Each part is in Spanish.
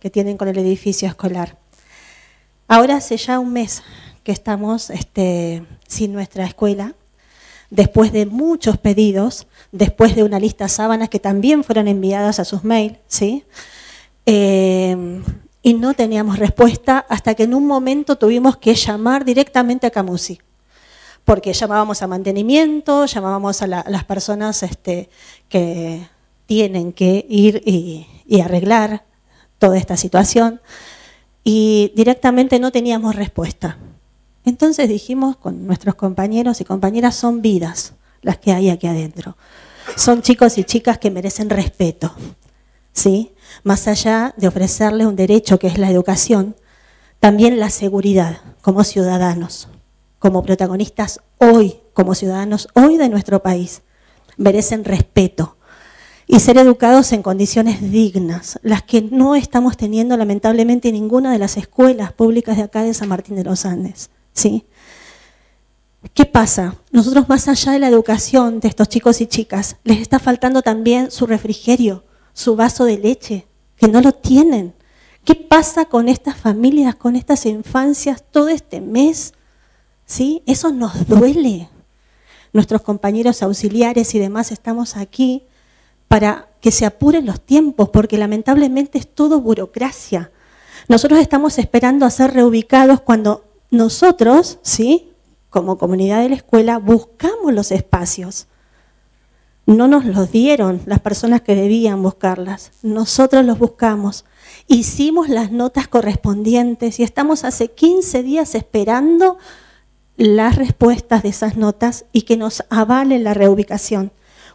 que tienen con el edificio escolar. Ahora hace ya un mes que estamos este, sin nuestra escuela, después de muchos pedidos, después de una lista sábanas que también fueron enviadas a sus mails, ¿sí? Eh, y no teníamos respuesta hasta que en un momento tuvimos que llamar directamente a Camusi, porque llamábamos a mantenimiento, llamábamos a, las personas este, que tienen que ir y arreglar toda esta situación y directamente no teníamos respuesta. Entonces dijimos con nuestros compañeros y compañeras, son vidas las que hay aquí adentro. Son chicos y chicas que merecen respeto, ¿sí? Más allá de ofrecerles un derecho que es la educación, también la seguridad como ciudadanos, como protagonistas hoy, como ciudadanos hoy de nuestro país, merecen respeto y ser educados en condiciones dignas, las que no estamos teniendo lamentablemente en ninguna de las escuelas públicas de acá de San Martín de los Andes. ¿sí? ¿Qué pasa? Nosotros más allá de la educación de estos chicos y chicas, les está faltando también su refrigerio, su vaso de leche, que no lo tienen. ¿Qué pasa con estas familias, con estas infancias todo este mes? ¿Sí? Eso nos duele. Nuestros compañeros auxiliares y demás estamos aquí para que se apuren los tiempos, porque lamentablemente es todo burocracia. Nosotros estamos esperando a ser reubicados cuando nosotros, ¿sí? Como comunidad de la escuela, buscamos los espacios. No nos los dieron las personas que debían buscarlas. Nosotros los buscamos. Hicimos las notas correspondientes y estamos hace 15 días esperando las respuestas de esas notas y que nos avalen la reubicación.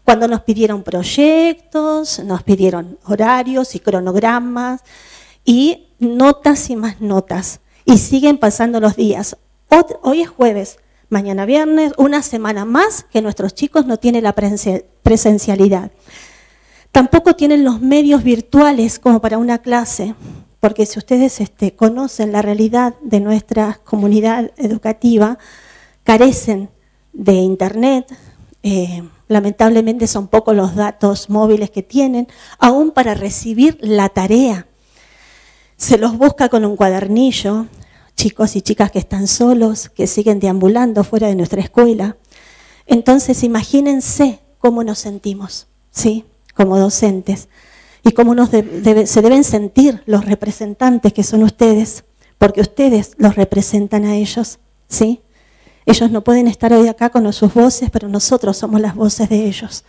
Cuando nos pidieron proyectos, nos pidieron horarios y cronogramas y notas y más notas. Y siguen pasando los días. Hoy es jueves, mañana viernes, una semana más que nuestros chicos no tienen la presencialidad. Tampoco tienen los medios virtuales como para una clase, porque si ustedes este, conocen la realidad de nuestra comunidad educativa, carecen de internet, eh, lamentablemente son pocos los datos móviles que tienen, aún para recibir la tarea se los busca con un cuadernillo, chicos y chicas que están solos, que siguen deambulando fuera de nuestra escuela. Entonces imagínense cómo nos sentimos, ¿sí? Como docentes y cómo nos se deben sentir los representantes que son ustedes, porque ustedes los representan a ellos, ¿sí? Ellos no pueden estar hoy acá con sus voces, pero nosotros somos las voces de ellos.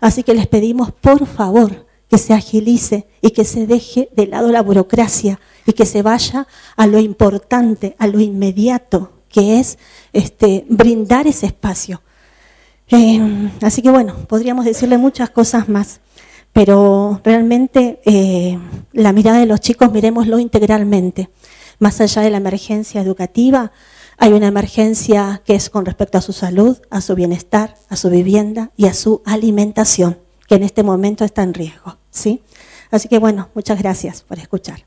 Así que les pedimos, por favor, que se agilice y que se deje de lado la burocracia y que se vaya a lo importante, a lo inmediato, que es este, brindar ese espacio. Eh, así que bueno, podríamos decirle muchas cosas más, pero realmente eh, la mirada de los chicos miremoslo integralmente. Más allá de la emergencia educativa, hay una emergencia que es con respecto a su salud, a su bienestar, a su vivienda y a su alimentación, que en este momento está en riesgo. ¿sí? Así que bueno, muchas gracias por escuchar.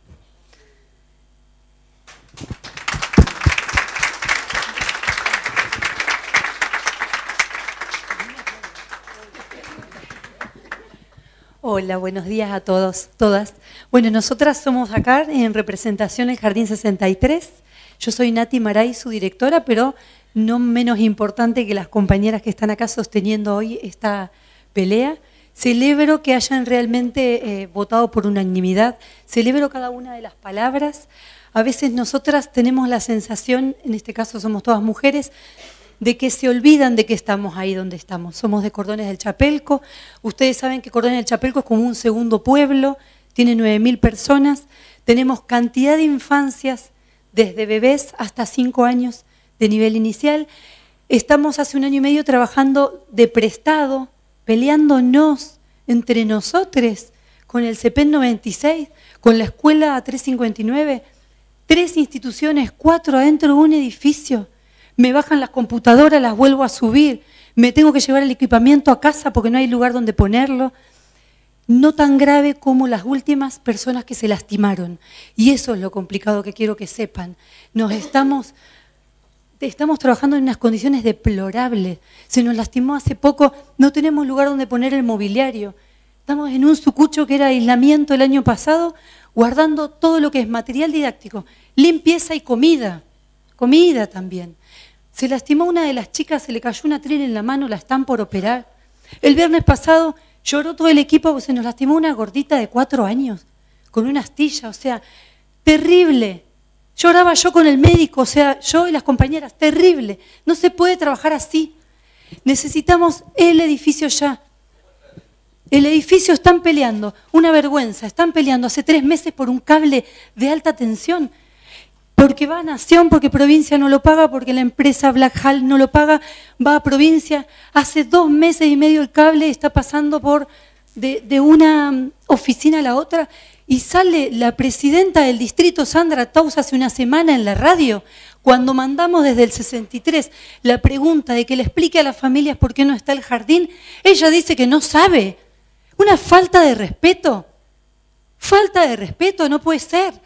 Hola, buenos días a todos, todas. Bueno, nosotras somos acá en representación del Jardín 63. Yo soy Nati Maray, su directora, pero no menos importante que las compañeras que están acá sosteniendo hoy esta pelea. Celebro que hayan realmente eh, votado por unanimidad, celebro cada una de las palabras. A veces nosotras tenemos la sensación, en este caso somos todas mujeres, de que se olvidan de que estamos ahí donde estamos. Somos de Cordones del Chapelco. Ustedes saben que Cordones del Chapelco es como un segundo pueblo, tiene 9.000 personas. Tenemos cantidad de infancias, desde bebés hasta 5 años de nivel inicial. Estamos hace un año y medio trabajando de prestado peleándonos entre nosotros con el CEPEN 96, con la escuela 359, tres instituciones, cuatro adentro de un edificio. Me bajan las computadoras, las vuelvo a subir, me tengo que llevar el equipamiento a casa porque no hay lugar donde ponerlo. No tan grave como las últimas personas que se lastimaron. Y eso es lo complicado que quiero que sepan. Nos estamos estamos trabajando en unas condiciones deplorables. Se nos lastimó hace poco, no tenemos lugar donde poner el mobiliario. Estamos en un sucucho que era aislamiento el año pasado, guardando todo lo que es material didáctico, limpieza y comida, comida también. Se lastimó una de las chicas, se le cayó una tren en la mano, la están por operar. El viernes pasado lloró todo el equipo, se nos lastimó una gordita de cuatro años, con una astilla, o sea, terrible. Lloraba yo con el médico, o sea, yo y las compañeras, terrible. No se puede trabajar así. Necesitamos el edificio ya. El edificio están peleando, una vergüenza, están peleando hace tres meses por un cable de alta tensión. Porque va a Nación, porque provincia no lo paga, porque la empresa Black Hall no lo paga, va a provincia. Hace dos meses y medio el cable está pasando por de, de una oficina a la otra y sale la presidenta del distrito, Sandra Taus, hace una semana en la radio, cuando mandamos desde el 63 la pregunta de que le explique a las familias por qué no está el jardín, ella dice que no sabe. Una falta de respeto. Falta de respeto, no puede ser.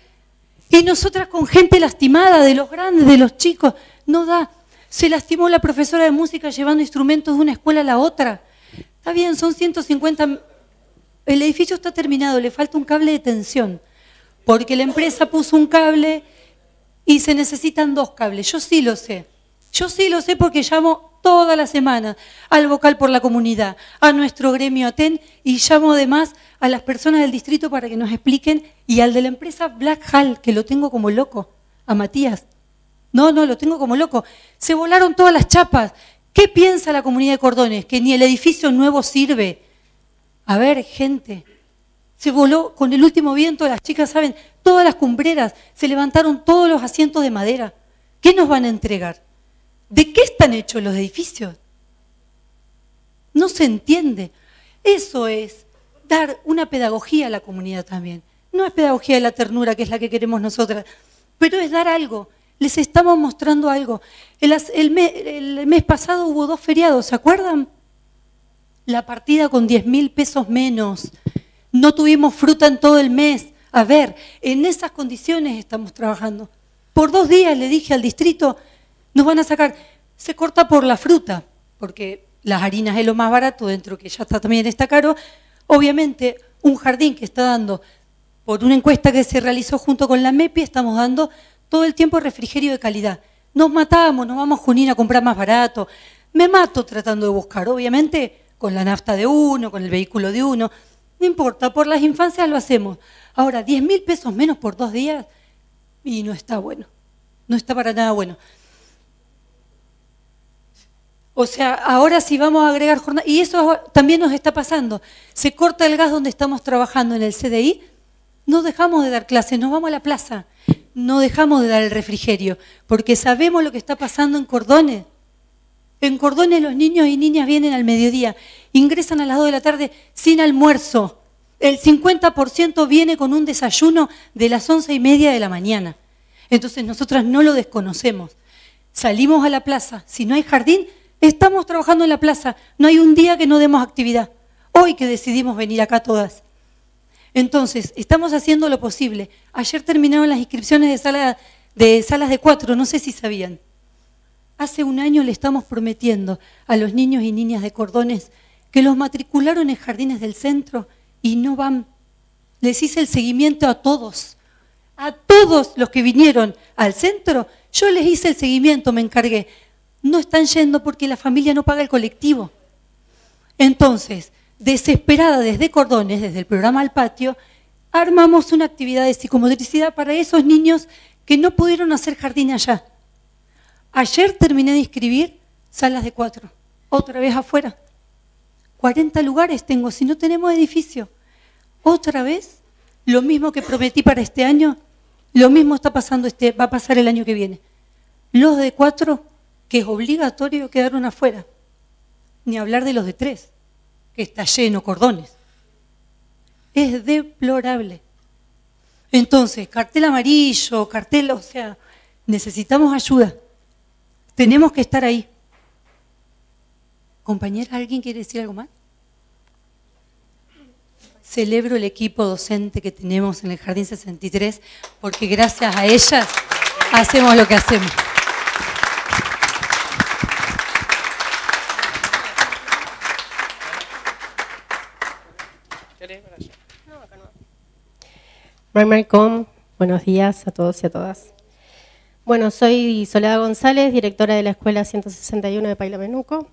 Y nosotras con gente lastimada, de los grandes, de los chicos, no da. Se lastimó la profesora de música llevando instrumentos de una escuela a la otra. Está bien, son 150 el edificio está terminado, le falta un cable de tensión, porque la empresa puso un cable y se necesitan dos cables. Yo sí lo sé. Yo sí lo sé porque llamo toda la semana al vocal por la comunidad, a nuestro gremio ATEN y llamo además a las personas del distrito para que nos expliquen y al de la empresa Black Hall, que lo tengo como loco, a Matías. No, no, lo tengo como loco. Se volaron todas las chapas. ¿Qué piensa la comunidad de Cordones? Que ni el edificio nuevo sirve, a ver, gente, se voló con el último viento, las chicas saben, todas las cumbreras, se levantaron todos los asientos de madera. ¿Qué nos van a entregar? ¿De qué están hechos los edificios? No se entiende. Eso es dar una pedagogía a la comunidad también. No es pedagogía de la ternura, que es la que queremos nosotras, pero es dar algo. Les estamos mostrando algo. El, mes, pasado hubo dos feriados, ¿se acuerdan? la partida con 10 mil pesos menos, no tuvimos fruta en todo el mes. A ver, en esas condiciones estamos trabajando. Por dos días le dije al distrito, nos van a sacar, se corta por la fruta, porque las harinas es lo más barato, dentro que ya está, también está caro. Obviamente, un jardín que está dando, por una encuesta que se realizó junto con la MEPI, estamos dando todo el tiempo refrigerio de calidad. Nos matamos, nos vamos a Junín a comprar más barato. Me mato tratando de buscar, obviamente con la nafta de uno, con el vehículo de uno. No importa, por las infancias lo hacemos. Ahora, 10 mil pesos menos por dos días y no está bueno. No está para nada bueno. O sea, ahora sí vamos a agregar jornada. Y eso también nos está pasando. Se corta el gas donde estamos trabajando en el CDI. No dejamos de dar clases, nos vamos a la plaza. No dejamos de dar el refrigerio, porque sabemos lo que está pasando en Cordones. En Cordones los niños y niñas vienen al mediodía, ingresan a las 2 de la tarde sin almuerzo. El 50% viene con un desayuno de las once y media de la mañana. Entonces nosotras no lo desconocemos. Salimos a la plaza. Si no hay jardín, estamos trabajando en la plaza. No hay un día que no demos actividad. Hoy que decidimos venir acá todas. Entonces, estamos haciendo lo posible. Ayer terminaron las inscripciones de, de salas de cuatro, no sé si sabían. Hace un año le estamos prometiendo a los niños y niñas de cordones que los matricularon en jardines del centro y no van. Les hice el seguimiento a todos, a todos los que vinieron al centro. Yo les hice el seguimiento, me encargué. No están yendo porque la familia no paga el colectivo. Entonces, desesperada desde Cordones, desde el programa Al Patio, armamos una actividad de psicomotricidad para esos niños que no pudieron hacer jardín allá. Ayer terminé de inscribir salas de cuatro, otra vez afuera. 40 lugares tengo, si no tenemos edificio. Otra vez, lo mismo que prometí para este año, lo mismo está pasando este, va a pasar el año que viene. Los de cuatro, que es obligatorio quedaron afuera. Ni hablar de los de tres, que está lleno cordones. Es deplorable. Entonces, cartel amarillo, cartel, o sea, necesitamos ayuda. Tenemos que estar ahí. Compañera, ¿alguien quiere decir algo más? Celebro el equipo docente que tenemos en el Jardín 63 porque gracias a ellas hacemos lo que hacemos. Marmarcom, buenos días a todos y a todas. Bueno, soy Soledad González, directora de la Escuela 161 de Paila Menuco.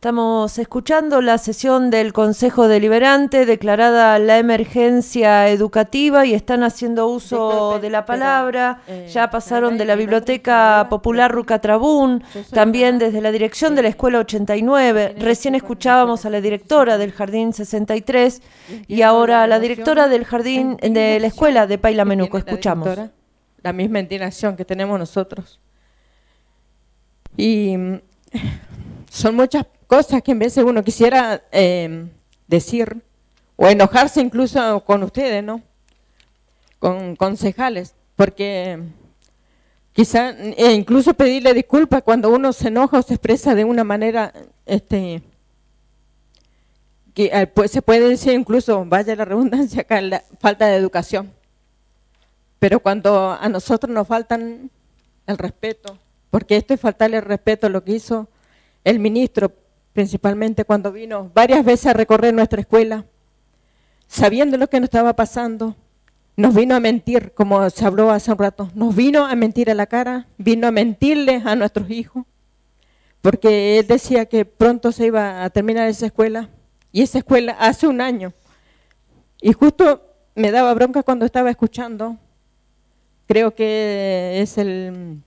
Estamos escuchando la sesión del Consejo Deliberante, declarada la emergencia educativa y están haciendo uso de la palabra. Eh, ya pasaron de la Biblioteca Popular Rucatrabún, también desde la dirección de la Escuela 89. Recién escuchábamos a la directora del Jardín 63 y ahora a la directora del Jardín de la Escuela de Paila Menuco. Escuchamos. La misma indignación que tenemos nosotros. Y son muchas cosas que en de uno quisiera eh, decir o enojarse incluso con ustedes, ¿no? Con concejales, porque quizá e incluso pedirle disculpas cuando uno se enoja o se expresa de una manera este que pues, se puede decir incluso, vaya la redundancia acá, falta de educación. Pero cuando a nosotros nos faltan el respeto, porque esto es faltarle el respeto lo que hizo el ministro principalmente cuando vino varias veces a recorrer nuestra escuela, sabiendo lo que nos estaba pasando, nos vino a mentir, como se habló hace un rato, nos vino a mentir a la cara, vino a mentirle a nuestros hijos, porque él decía que pronto se iba a terminar esa escuela, y esa escuela hace un año, y justo me daba bronca cuando estaba escuchando, creo que es el,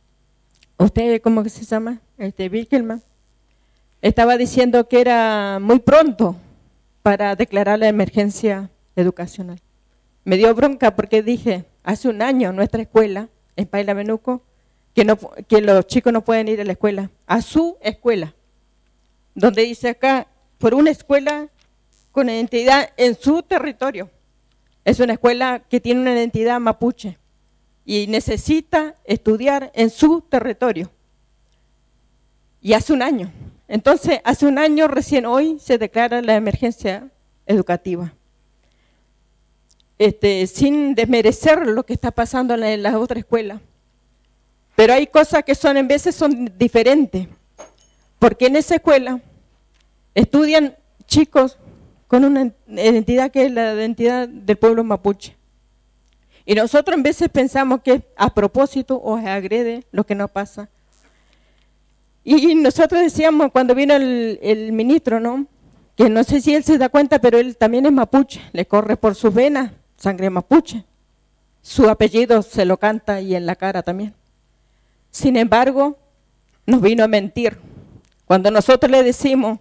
¿usted cómo se llama? Este, Wilkelman estaba diciendo que era muy pronto para declarar la emergencia educacional. Me dio bronca porque dije, hace un año en nuestra escuela, en Paila Menuco, que, los chicos no pueden ir a la escuela, a su escuela, donde dice acá, por una escuela con identidad en su territorio. Es una escuela que tiene una identidad mapuche y necesita estudiar en su territorio. Y hace un año. Entonces, hace un año, recién hoy, se declara la emergencia educativa. Este, sin desmerecer lo que está pasando en las otras escuelas. Pero hay cosas que son, en veces son diferentes. Porque en esa escuela estudian chicos con una identidad que es la identidad del pueblo mapuche. Y nosotros en veces pensamos que a propósito o agrede lo que no pasa. Y nosotros decíamos cuando vino el, ministro, ¿no? Que no sé si él se da cuenta, pero él también es mapuche, le corre por sus venas sangre mapuche. Su apellido se lo canta y en la cara también. Sin embargo, nos vino a mentir. Cuando nosotros le decimos,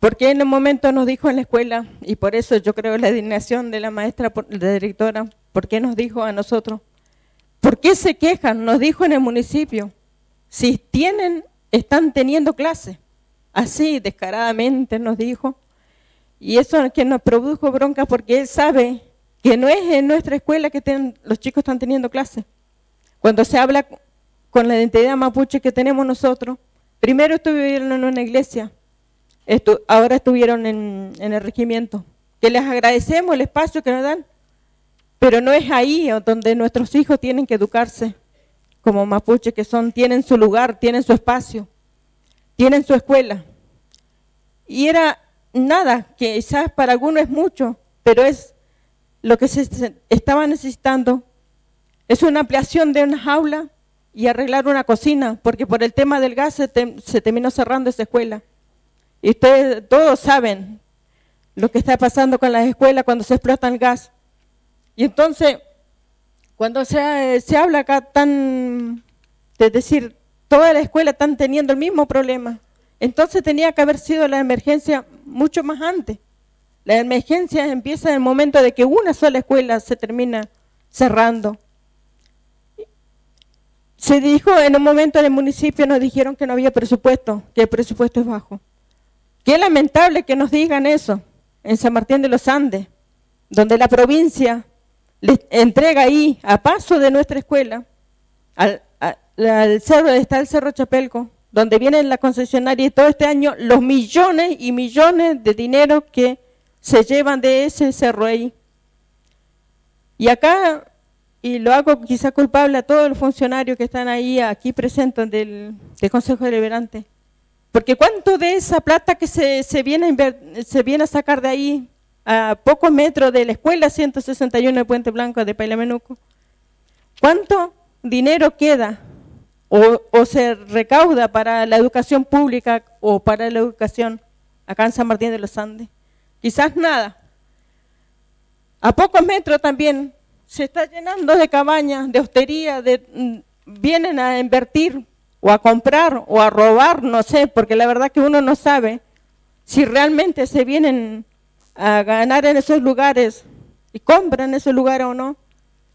porque en un momento nos dijo en la escuela, y por eso yo creo la indignación de la maestra, la directora, ¿por qué nos dijo a nosotros? ¿Por qué se quejan? Nos dijo en el municipio. Si tienen están teniendo clase. Así, descaradamente nos dijo. Y eso es que nos produjo bronca porque él sabe que no es en nuestra escuela que los chicos están teniendo clase. Cuando se habla con la identidad mapuche que tenemos nosotros, primero estuvieron en una iglesia, ahora estuvieron en el regimiento. Que les agradecemos el espacio que nos dan, pero no es ahí donde nuestros hijos tienen que educarse como mapuche que son, tienen su lugar, tienen su espacio, tienen su escuela. Y era nada, que quizás para algunos es mucho, pero es lo que se estaba necesitando. Es una ampliación de una jaula y arreglar una cocina, porque por el tema del gas se, se terminó cerrando esa escuela. Y ustedes todos saben lo que está pasando con las escuelas cuando se explota el gas. Y entonces cuando se, habla acá tan, es decir, toda la escuela están teniendo el mismo problema, entonces tenía que haber sido la emergencia mucho más antes. La emergencia empieza en el momento de que una sola escuela se termina cerrando. Se dijo en un momento en el municipio, nos dijeron que no había presupuesto, que el presupuesto es bajo. Qué lamentable que nos digan eso en San Martín de los Andes, donde la provincia le entrega ahí, a paso de nuestra escuela, al, cerro, está el Cerro Chapelco, donde viene la concesionaria y todo este año los millones y millones de dinero que se llevan de ese cerro ahí. Y acá y lo hago quizá culpable a todos los funcionarios que están ahí, aquí presentes del, Consejo Deliberante. Porque cuánto de esa plata que se, se, viene se viene a sacar de ahí, a pocos metros de la escuela 161 de Puente Blanco de Pailamenuco, ¿cuánto dinero queda o, se recauda para la educación pública o para la educación acá en San Martín de los Andes? Quizás nada. A pocos metros también se está llenando de cabañas, de hostería, de, mm, vienen a invertir o a comprar o a robar, no sé, porque la verdad que uno no sabe si realmente se vienen a ganar en esos lugares y compran esos lugares o no.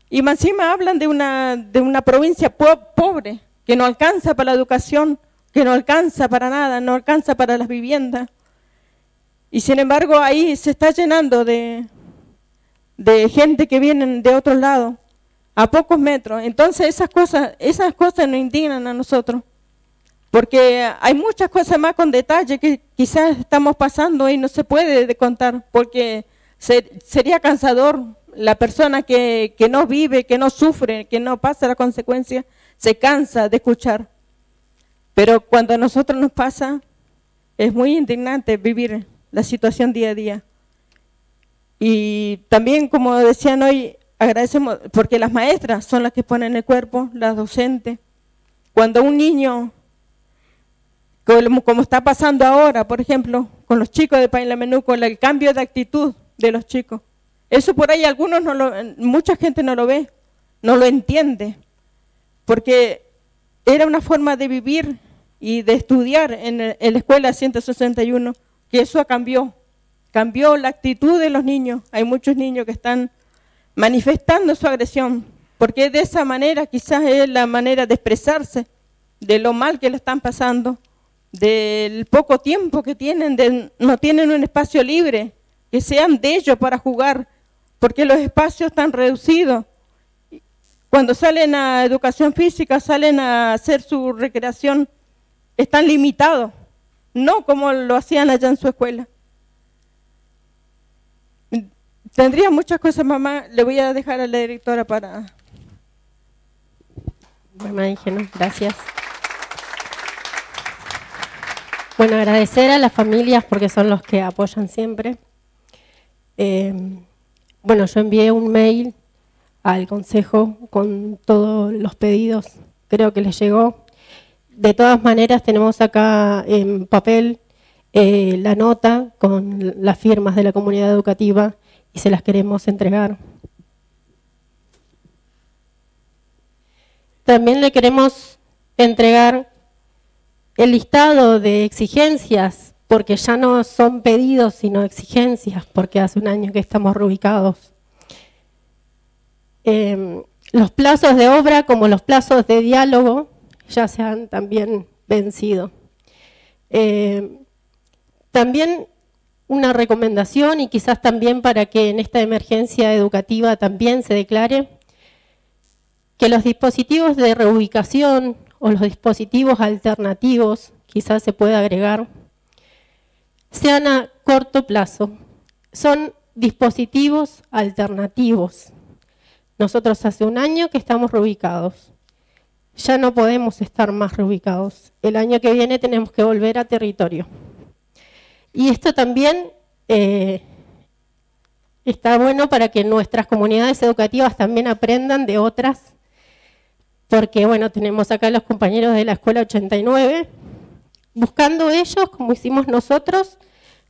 Y encima hablan de una, de una provincia pobre, que no alcanza para la educación, que no alcanza para nada, no alcanza para las viviendas. Y sin embargo ahí se está llenando de, de gente que vienen de otro lado, a pocos metros. Entonces esas cosas, esas cosas nos indignan a nosotros, porque hay muchas cosas más con detalle que quizás estamos pasando y no se puede contar, porque sería cansador la persona que, que no vive, que no sufre, que no pasa la consecuencia, se cansa de escuchar. Pero cuando a nosotros nos pasa, es muy indignante vivir la situación día a día. Y también, como decían hoy, agradecemos, porque las maestras son las que ponen el cuerpo, las docentes. Cuando un niño, como, está pasando ahora, por ejemplo, con los chicos de Paila Menú, con el cambio de actitud de los chicos, eso por ahí algunos no lo, mucha gente no lo ve, no lo entiende, porque era una forma de vivir y de estudiar en, en la escuela 161, que eso cambió. Cambió la actitud de los niños. Hay muchos niños que están manifestando su agresión, porque de esa manera quizás es la manera de expresarse de lo mal que lo están pasando, del poco tiempo que tienen, de, no tienen un espacio libre, que sean de ellos para jugar, porque los espacios están reducidos. Cuando salen a educación física, salen a hacer su recreación, están limitados, no como lo hacían allá en su escuela. Tendría muchas cosas, mamá. Le voy a dejar a la directora para... Bueno, no, gracias. Bueno, agradecer a las familias porque son los que apoyan siempre. Eh, bueno, yo envié un mail al consejo con todos los pedidos, creo que les llegó. De todas maneras, tenemos acá en papel eh, la nota con las firmas de la comunidad educativa y se las queremos entregar. También le queremos entregar el listado de exigencias, porque ya no son pedidos, sino exigencias, porque hace un año que estamos reubicados. Em, los plazos de obra como los plazos de diálogo ya se han también vencido. Em, también una recomendación y quizás también para que en esta emergencia educativa también se declare que los dispositivos de reubicación o los dispositivos alternativos, quizás se pueda agregar, sean a corto plazo. Son dispositivos alternativos. Nosotros hace un año que estamos reubicados. Ya no podemos estar más reubicados. El año que viene tenemos que volver a territorio. Y esto también eh, está bueno para que nuestras comunidades educativas también aprendan de otras, porque bueno, tenemos acá los compañeros de la Escuela 89, buscando ellos, como hicimos nosotros,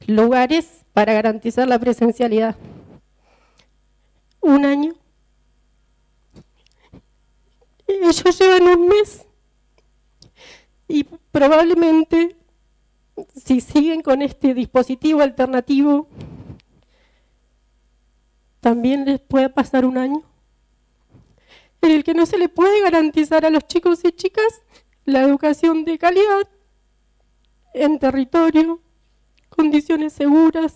lugares para garantizar la presencialidad. Un año. Ellos llevan un mes y probablemente si siguen con este dispositivo alternativo, también les puede pasar un año en el que no se le puede garantizar a los chicos y chicas la educación de calidad en territorio, condiciones seguras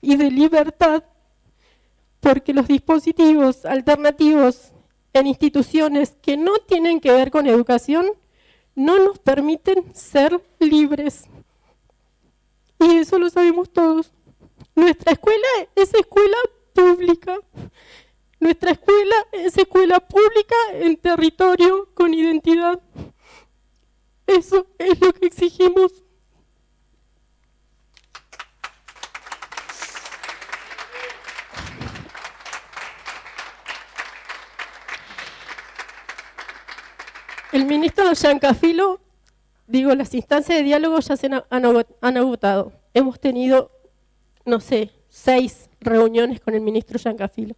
y de libertad, porque los dispositivos alternativos en instituciones que no tienen que ver con educación no nos permiten ser libres. Y eso lo sabemos todos. Nuestra escuela es escuela pública. Nuestra escuela es escuela pública en territorio con identidad. Eso es lo que exigimos. El ministro Yancafilo, digo, las instancias de diálogo ya se han agotado. Hemos tenido, no sé, seis reuniones con el ministro Yancafilo.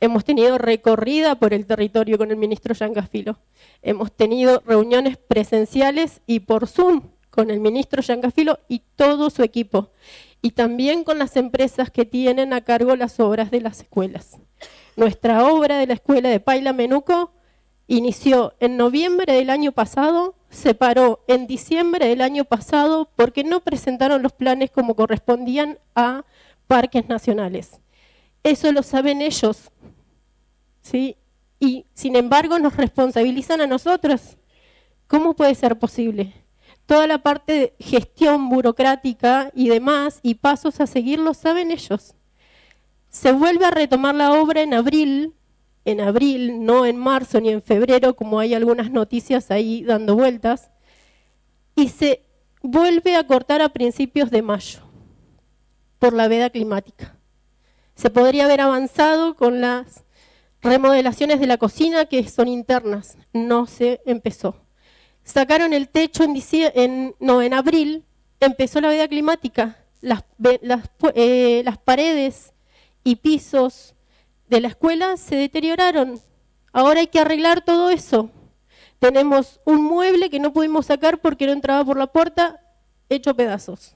Hemos tenido recorrida por el territorio con el ministro Yancafilo. Hemos tenido reuniones presenciales y por Zoom con el ministro Yancafilo y todo su equipo. Y también con las empresas que tienen a cargo las obras de las escuelas. Nuestra obra de la escuela de Paila Menuco inició en noviembre del año pasado, se paró en diciembre del año pasado porque no presentaron los planes como correspondían a parques nacionales. Eso lo saben ellos. ¿sí? Y sin embargo nos responsabilizan a nosotros. ¿Cómo puede ser posible? Toda la parte de gestión burocrática y demás y pasos a seguir lo saben ellos. Se vuelve a retomar la obra en abril en abril, no en marzo ni en febrero, como hay algunas noticias ahí dando vueltas, y se vuelve a cortar a principios de mayo por la veda climática. Se podría haber avanzado con las remodelaciones de la cocina que son internas, no se empezó. Sacaron el techo en, no, en abril, empezó la veda climática, las, eh, las paredes y pisos de la escuela se deterioraron. Ahora hay que arreglar todo eso. Tenemos un mueble que no pudimos sacar porque no entraba por la puerta, hecho pedazos.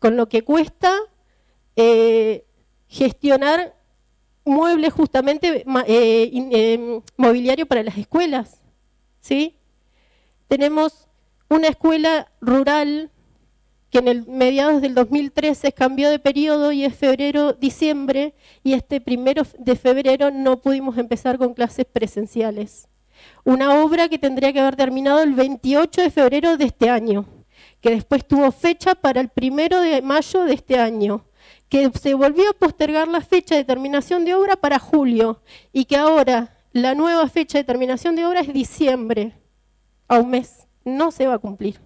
Con lo que cuesta eh, gestionar muebles justamente eh, eh, mobiliario para las escuelas. ¿sí? Tenemos una escuela rural que en el mediados del 2013 cambió de periodo y es febrero-diciembre, y este primero de febrero no pudimos empezar con clases presenciales. Una obra que tendría que haber terminado el 28 de febrero de este año, que después tuvo fecha para el primero de mayo de este año, que se volvió a postergar la fecha de terminación de obra para julio, y que ahora la nueva fecha de terminación de obra es diciembre, a un mes. No se va a cumplir.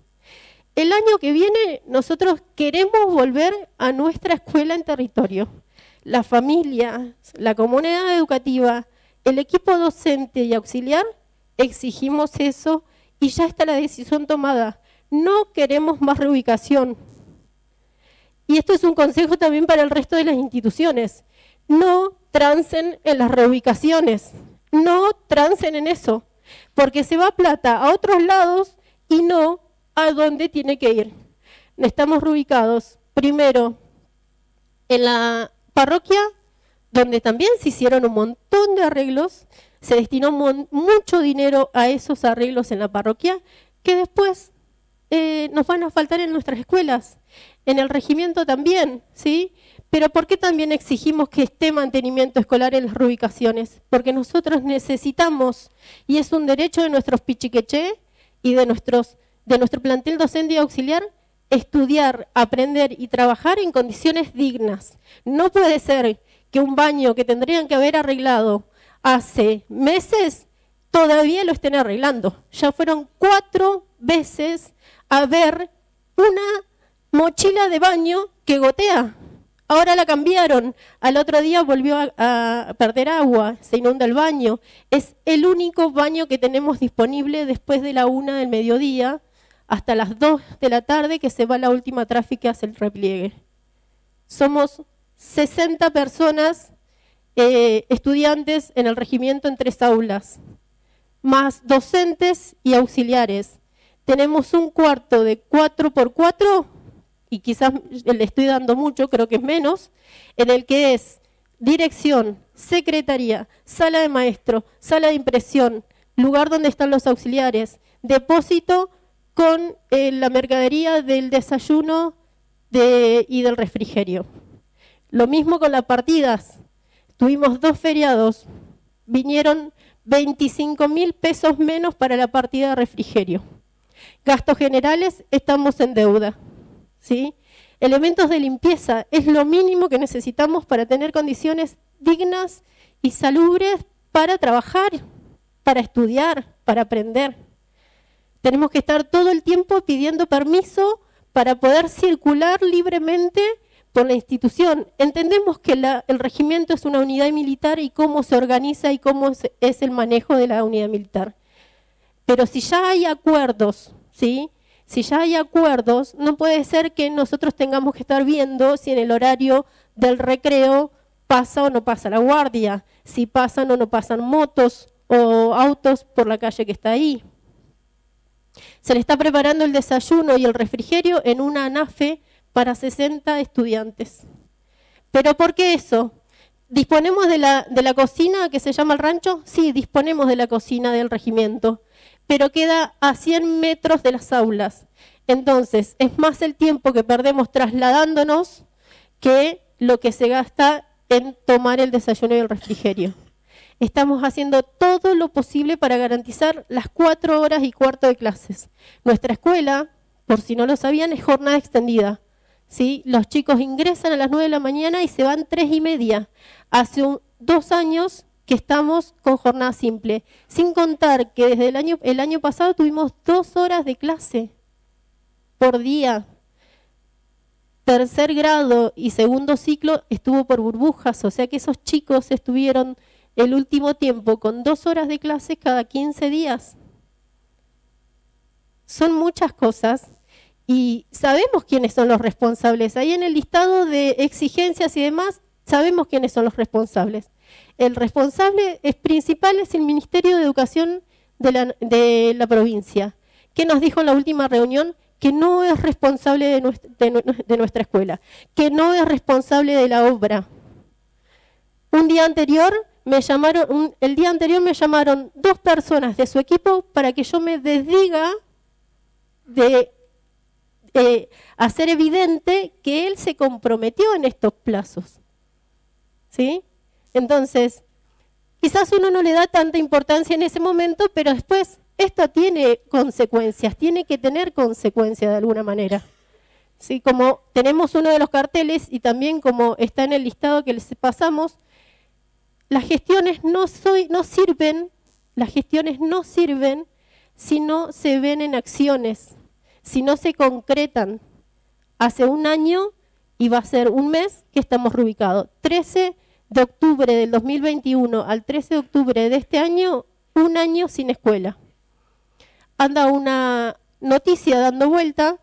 El año que viene nosotros queremos volver a nuestra escuela en territorio. La familia, la comunidad educativa, el equipo docente y auxiliar exigimos eso y ya está la decisión tomada. No queremos más reubicación. Y esto es un consejo también para el resto de las instituciones. No trancen en las reubicaciones. No trancen en eso. Porque se va plata a otros lados y no a dónde tiene que ir. Estamos reubicados primero en la parroquia, donde también se hicieron un montón de arreglos, se destinó mucho dinero a esos arreglos en la parroquia, que después eh, nos van a faltar en nuestras escuelas, en el regimiento también, ¿sí? Pero ¿por qué también exigimos que esté mantenimiento escolar en las reubicaciones? Porque nosotros necesitamos, y es un derecho de nuestros pichiqueché y de de nuestro plantel docente y auxiliar estudiar, aprender y trabajar en condiciones dignas. No puede ser que un baño que tendrían que haber arreglado hace meses todavía lo estén arreglando. Ya fueron cuatro veces a ver una mochila de baño que gotea. Ahora la cambiaron. Al otro día volvió a, perder agua, se inunda el baño. Es el único baño que tenemos disponible después de la una del mediodía hasta las 2 de la tarde que se va la última tráfico hacia el repliegue. Somos 60 personas eh, estudiantes en el regimiento en tres aulas, más docentes y auxiliares. Tenemos un cuarto de 4 por 4 y quizás le estoy dando mucho, creo que es menos, en el que es dirección, secretaría, sala de maestro, sala de impresión, lugar donde están los auxiliares, depósito, con eh, la mercadería del desayuno y del refrigerio. Lo mismo con las partidas. Tuvimos dos feriados, vinieron 25 mil pesos menos para la partida de refrigerio. Gastos generales, estamos en deuda. ¿Sí? Elementos de limpieza es lo mínimo que necesitamos para tener condiciones dignas y salubres para trabajar, para estudiar, para aprender. Tenemos que estar todo el tiempo pidiendo permiso para poder circular libremente por la institución. Entendemos que el regimiento es una unidad militar y cómo se organiza y cómo es, el manejo de la unidad militar. Pero si ya hay acuerdos, ¿sí? Si ya hay acuerdos, no puede ser que nosotros tengamos que estar viendo si en el horario del recreo pasa o no pasa la guardia, si pasan o no pasan motos o autos por la calle que está ahí. Se le está preparando el desayuno y el refrigerio en una ANAFE para 60 estudiantes. ¿Pero por qué eso? ¿Disponemos de la, de la cocina que se llama el rancho? Sí, disponemos de la cocina del regimiento, pero queda a 100 metros de las aulas. Entonces, es más el tiempo que perdemos trasladándonos que lo que se gasta en tomar el desayuno y el refrigerio. Estamos haciendo todo lo posible para garantizar las cuatro horas y cuarto de clases. Nuestra escuela, por si no lo sabían, es jornada extendida. ¿sí? Los chicos ingresan a las nueve de la mañana y se van tres y media. Hace dos años que estamos con jornada simple, sin contar que desde el año, el año pasado tuvimos dos horas de clase por día tercer grado y segundo ciclo estuvo por burbujas, o sea que esos chicos estuvieron el último tiempo con dos horas de clases cada 15 días. Son muchas cosas y sabemos quiénes son los responsables. Ahí en el listado de exigencias y demás, sabemos quiénes son los responsables. El responsable es, principal es el Ministerio de Educación de la, de la provincia. ¿Qué nos dijo en la última reunión? que no es responsable de nuestra, escuela, que no es responsable de la obra. Un día anterior me llamaron, el día anterior me llamaron dos personas de su equipo para que yo me desdiga de hacer evidente que él se comprometió en estos plazos. ¿Sí? Entonces, quizás uno no le da tanta importancia en ese momento, pero después esto tiene consecuencias, tiene que tener consecuencias de alguna manera. ¿Sí? Como tenemos uno de los carteles y también como está en el listado que les pasamos, las gestiones no, no sirven, las gestiones no sirven si no se ven en acciones, si no se concretan. Hace un año y va a ser un mes que estamos reubicados. 13 de octubre del 2021 al 13 de octubre de este año, un año sin escuela anda una noticia dando vuelta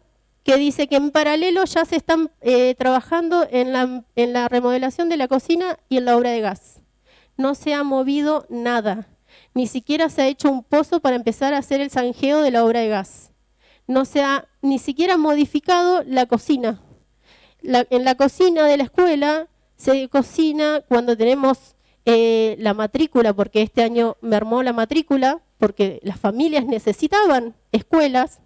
que dice que en paralelo ya se están eh, trabajando en la, en la remodelación de la cocina y en la obra de gas. No se ha movido nada, ni siquiera se ha hecho un pozo para empezar a hacer el zanjeo de la obra de gas. No se ha ni siquiera modificado la cocina. en la cocina de la escuela se cocina cuando tenemos eh, la matrícula, porque este año mermó la matrícula, porque las familias necesitaban escuelas.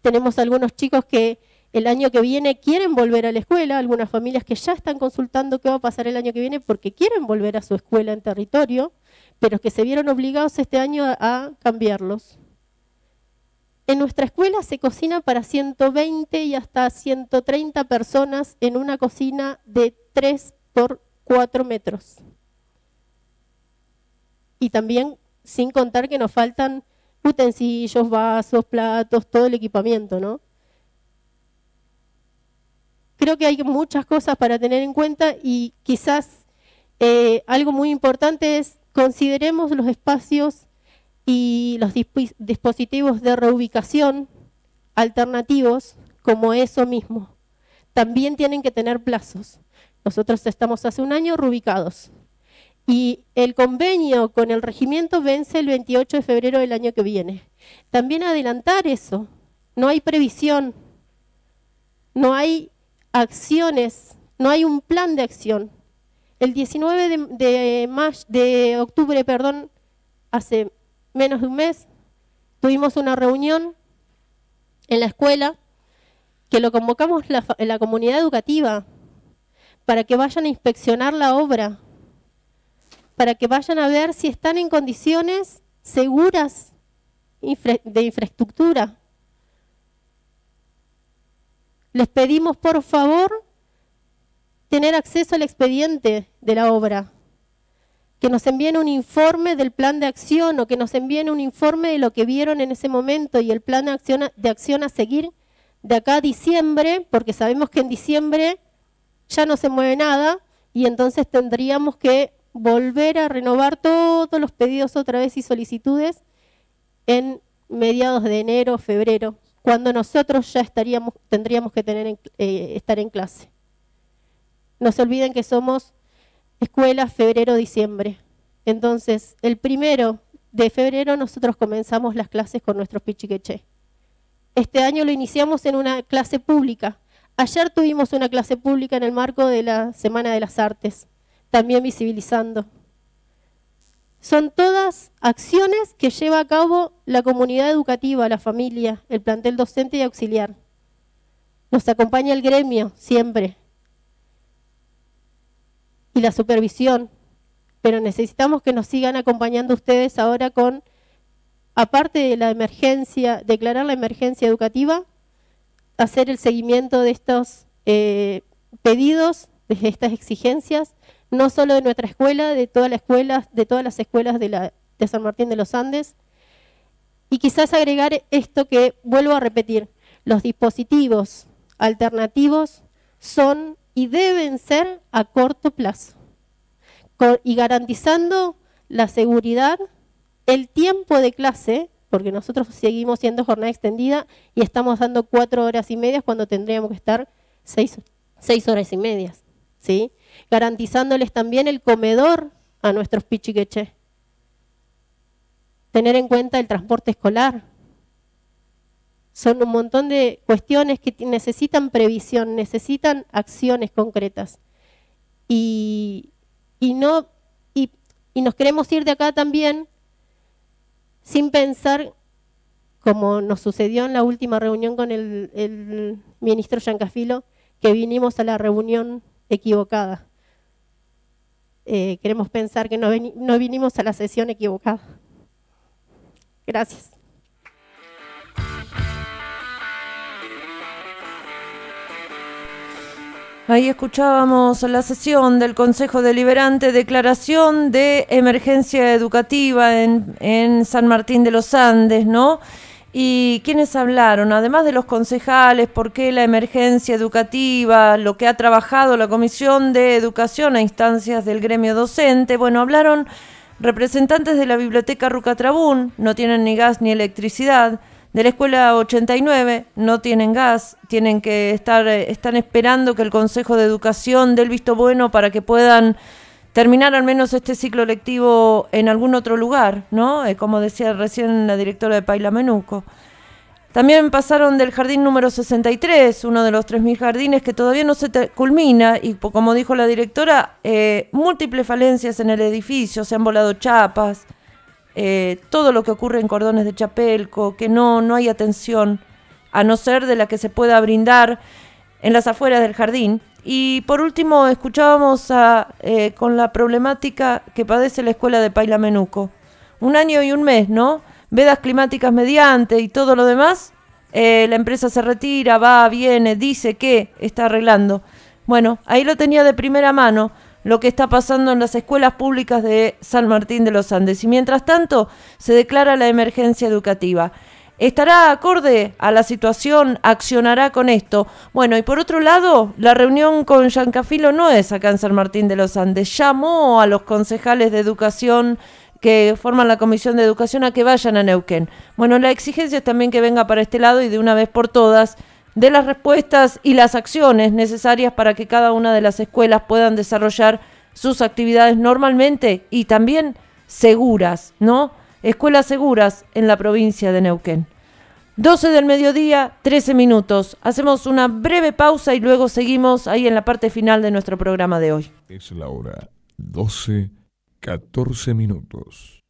Tenemos algunos chicos que el año que viene quieren volver a la escuela, algunas familias que ya están consultando qué va a pasar el año que viene porque quieren volver a su escuela en territorio, pero que se vieron obligados este año a, cambiarlos. En nuestra escuela se cocina para 120 y hasta 130 personas en una cocina de 3 por 4 metros y también sin contar que nos faltan utensilios, vasos, platos, todo el equipamiento, ¿no? Creo que hay muchas cosas para tener en cuenta y quizás eh, algo muy importante es consideremos los espacios y los dispositivos de reubicación alternativos como eso mismo. También tienen que tener plazos. Nosotros estamos hace un año reubicados. Y el convenio con el regimiento vence el 28 de febrero del año que viene. También adelantar eso. No hay previsión, no hay acciones, no hay un plan de acción. El 19 de, de, de octubre, perdón, hace menos de un mes, tuvimos una reunión en la escuela que lo convocamos la, la comunidad educativa para que vayan a inspeccionar la obra para que vayan a ver si están en condiciones seguras de infraestructura. Les pedimos, por favor, tener acceso al expediente de la obra. que nos envíen un informe del plan de acción o que nos envíen un informe de lo que vieron en ese momento y el plan de acción a, de acción a seguir de acá a diciembre, porque sabemos que en diciembre ya no se mueve nada y entonces tendríamos que volver a renovar todos los pedidos otra vez y solicitudes en mediados de enero, febrero, cuando nosotros ya estaríamos, tendríamos que tener eh, estar en clase. No se olviden que somos escuela febrero-diciembre. Entonces, el primero de febrero nosotros comenzamos las clases con nuestros pichiqueche. Este año lo iniciamos en una clase pública. Ayer tuvimos una clase pública en el marco de la Semana de las Artes, también visibilizando. Son todas acciones que lleva a cabo la comunidad educativa, la familia, el plantel docente y auxiliar. Nos acompaña el gremio siempre, y la supervisión, pero necesitamos que nos sigan acompañando ustedes ahora con, aparte de la emergencia, declarar la emergencia educativa, hacer el seguimiento de estos eh, pedidos, de estas exigencias, no solo de nuestra escuela, de todas las escuelas, de todas las escuelas de, San Martín de los Andes, y quizás agregar esto que vuelvo a repetir, los dispositivos alternativos son y deben ser a corto plazo, y garantizando la seguridad, el tiempo de clase, porque nosotros seguimos siendo jornada extendida y estamos dando cuatro horas y medias cuando tendríamos que estar seis, horas y medias, ¿sí? garantizándoles también el comedor a nuestros pichiqueche. Tener en cuenta el transporte escolar, son un montón de cuestiones que necesitan previsión, necesitan acciones concretas. Y, no, y, nos queremos ir de acá también sin pensar, como nos sucedió en la última reunión con el, ministro Yancafilo, que vinimos a la reunión equivocada. Eh, queremos pensar que no, no vinimos a la sesión equivocada. Gracias. Ahí escuchábamos la sesión del Consejo Deliberante, declaración de emergencia educativa en, en San Martín de los Andes, ¿no? ¿Y quiénes hablaron? Además de los concejales, ¿por qué la emergencia educativa? Lo que ha trabajado la Comisión de Educación a instancias del gremio docente. Bueno, hablaron representantes de la Biblioteca Rucatrabún, no tienen ni gas ni electricidad de la escuela 89 no tienen gas, tienen que estar, eh, están esperando que el Consejo de Educación dé el visto bueno para que puedan terminar al menos este ciclo lectivo en algún otro lugar, ¿no? Eh, como decía recién la directora de Paila Menuco. También pasaron del jardín número 63, uno de los 3.000 jardines que todavía no se culmina y como dijo la directora, eh, múltiples falencias en el edificio, se han volado chapas, eh, todo lo que ocurre en cordones de Chapelco, que no, no hay atención, a no ser de la que se pueda brindar en las afueras del jardín. Y por último, escuchábamos eh, con la problemática que padece la escuela de Paila Menuco. Un año y un mes, ¿no? Vedas climáticas mediante y todo lo demás. Eh, la empresa se retira, va, viene, dice que está arreglando. Bueno, ahí lo tenía de primera mano lo que está pasando en las escuelas públicas de San Martín de los Andes. Y mientras tanto, se declara la emergencia educativa. ¿Estará acorde a la situación? ¿Accionará con esto? Bueno, y por otro lado, la reunión con Yancafilo no es acá en San Martín de los Andes. Llamó a los concejales de educación que forman la Comisión de Educación a que vayan a Neuquén. Bueno, la exigencia es también que venga para este lado y de una vez por todas de las respuestas y las acciones necesarias para que cada una de las escuelas puedan desarrollar sus actividades normalmente y también seguras, ¿no? Escuelas seguras en la provincia de Neuquén. 12 del mediodía, 13 minutos. Hacemos una breve pausa y luego seguimos ahí en la parte final de nuestro programa de hoy. Es la hora 12, 14 minutos.